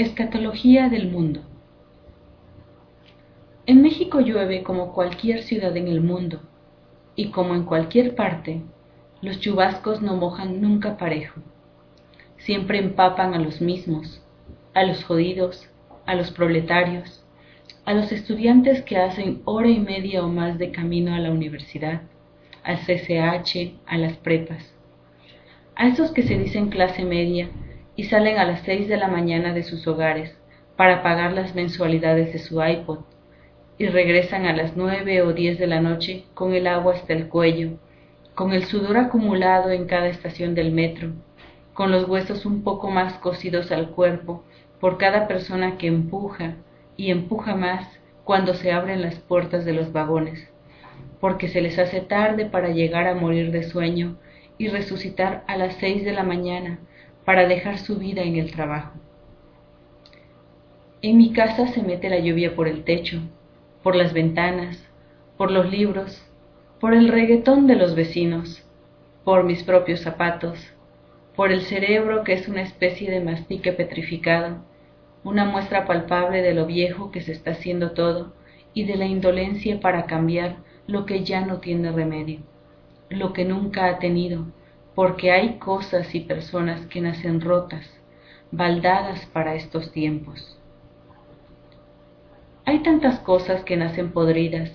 Escatología del mundo. En México llueve como cualquier ciudad en el mundo, y como en cualquier parte, los chubascos no mojan nunca parejo. Siempre empapan a los mismos, a los jodidos, a los proletarios, a los estudiantes que hacen hora y media o más de camino a la universidad, al CCH, a las prepas, a esos que se dicen clase media y salen a las seis de la mañana de sus hogares para pagar las mensualidades de su iPod y regresan a las nueve o diez de la noche con el agua hasta el cuello, con el sudor acumulado en cada estación del metro, con los huesos un poco más cosidos al cuerpo por cada persona que empuja y empuja más cuando se abren las puertas de los vagones, porque se les hace tarde para llegar a morir de sueño y resucitar a las seis de la mañana para dejar su vida en el trabajo. En mi casa se mete la lluvia por el techo, por las ventanas, por los libros, por el reggaetón de los vecinos, por mis propios zapatos, por el cerebro que es una especie de mastique petrificado, una muestra palpable de lo viejo que se está haciendo todo y de la indolencia para cambiar lo que ya no tiene remedio, lo que nunca ha tenido, porque hay cosas y personas que nacen rotas, baldadas para estos tiempos. Hay tantas cosas que nacen podridas,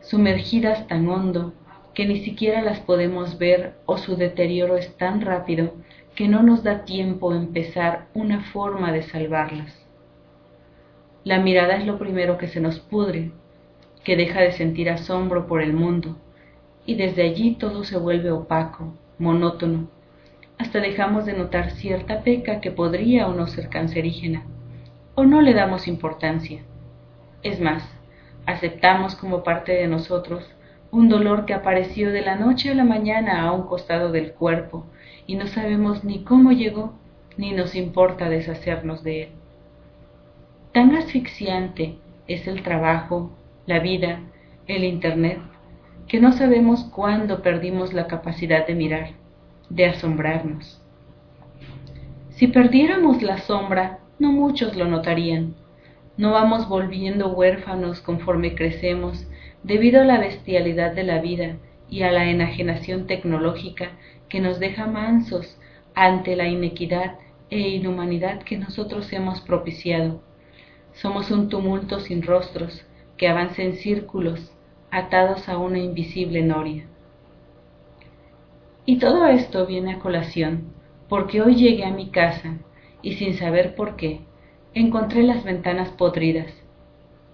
sumergidas tan hondo que ni siquiera las podemos ver o su deterioro es tan rápido que no nos da tiempo empezar una forma de salvarlas. La mirada es lo primero que se nos pudre, que deja de sentir asombro por el mundo, y desde allí todo se vuelve opaco, monótono, hasta dejamos de notar cierta peca que podría o no ser cancerígena, o no le damos importancia. Es más, aceptamos como parte de nosotros un dolor que apareció de la noche a la mañana a un costado del cuerpo y no sabemos ni cómo llegó ni nos importa deshacernos de él. Tan asfixiante es el trabajo, la vida, el Internet, que no sabemos cuándo perdimos la capacidad de mirar, de asombrarnos. Si perdiéramos la sombra, no muchos lo notarían. No vamos volviendo huérfanos conforme crecemos debido a la bestialidad de la vida y a la enajenación tecnológica que nos deja mansos ante la inequidad e inhumanidad que nosotros hemos propiciado. Somos un tumulto sin rostros que avanza en círculos atados a una invisible noria. Y todo esto viene a colación porque hoy llegué a mi casa y sin saber por qué, encontré las ventanas podridas.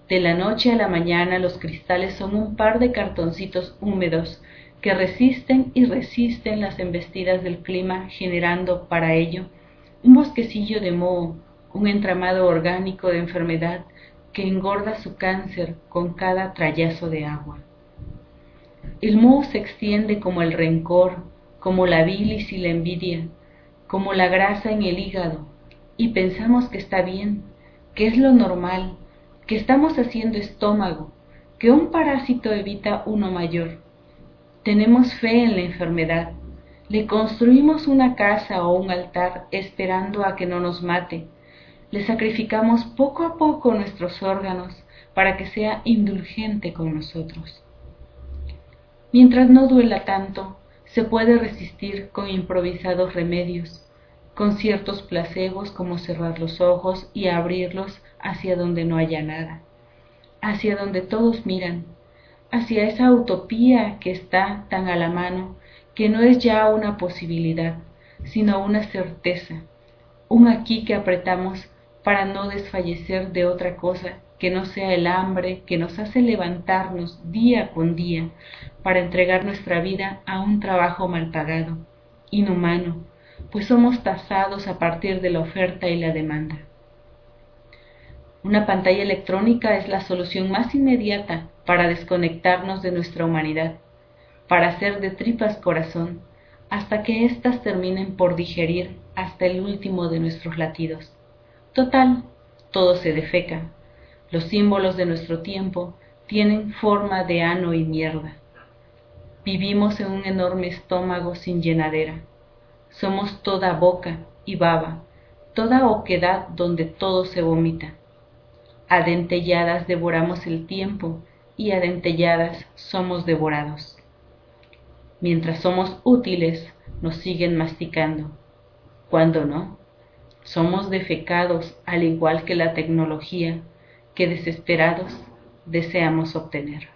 De la noche a la mañana los cristales son un par de cartoncitos húmedos que resisten y resisten las embestidas del clima generando para ello un bosquecillo de moho, un entramado orgánico de enfermedad que engorda su cáncer con cada trayazo de agua. El moho se extiende como el rencor, como la bilis y la envidia, como la grasa en el hígado, y pensamos que está bien, que es lo normal, que estamos haciendo estómago, que un parásito evita uno mayor. Tenemos fe en la enfermedad, le construimos una casa o un altar esperando a que no nos mate, le sacrificamos poco a poco nuestros órganos para que sea indulgente con nosotros. Mientras no duela tanto, se puede resistir con improvisados remedios, con ciertos placebos como cerrar los ojos y abrirlos hacia donde no haya nada, hacia donde todos miran, hacia esa utopía que está tan a la mano que no es ya una posibilidad, sino una certeza, un aquí que apretamos para no desfallecer de otra cosa que no sea el hambre que nos hace levantarnos día con día para entregar nuestra vida a un trabajo mal pagado, inhumano, pues somos tasados a partir de la oferta y la demanda. Una pantalla electrónica es la solución más inmediata para desconectarnos de nuestra humanidad, para hacer de tripas corazón, hasta que éstas terminen por digerir hasta el último de nuestros latidos. Total, todo se defeca. Los símbolos de nuestro tiempo tienen forma de ano y mierda. Vivimos en un enorme estómago sin llenadera. Somos toda boca y baba, toda oquedad donde todo se vomita. A dentelladas devoramos el tiempo y a dentelladas somos devorados. Mientras somos útiles, nos siguen masticando. Cuando no, somos defecados al igual que la tecnología que desesperados deseamos obtener.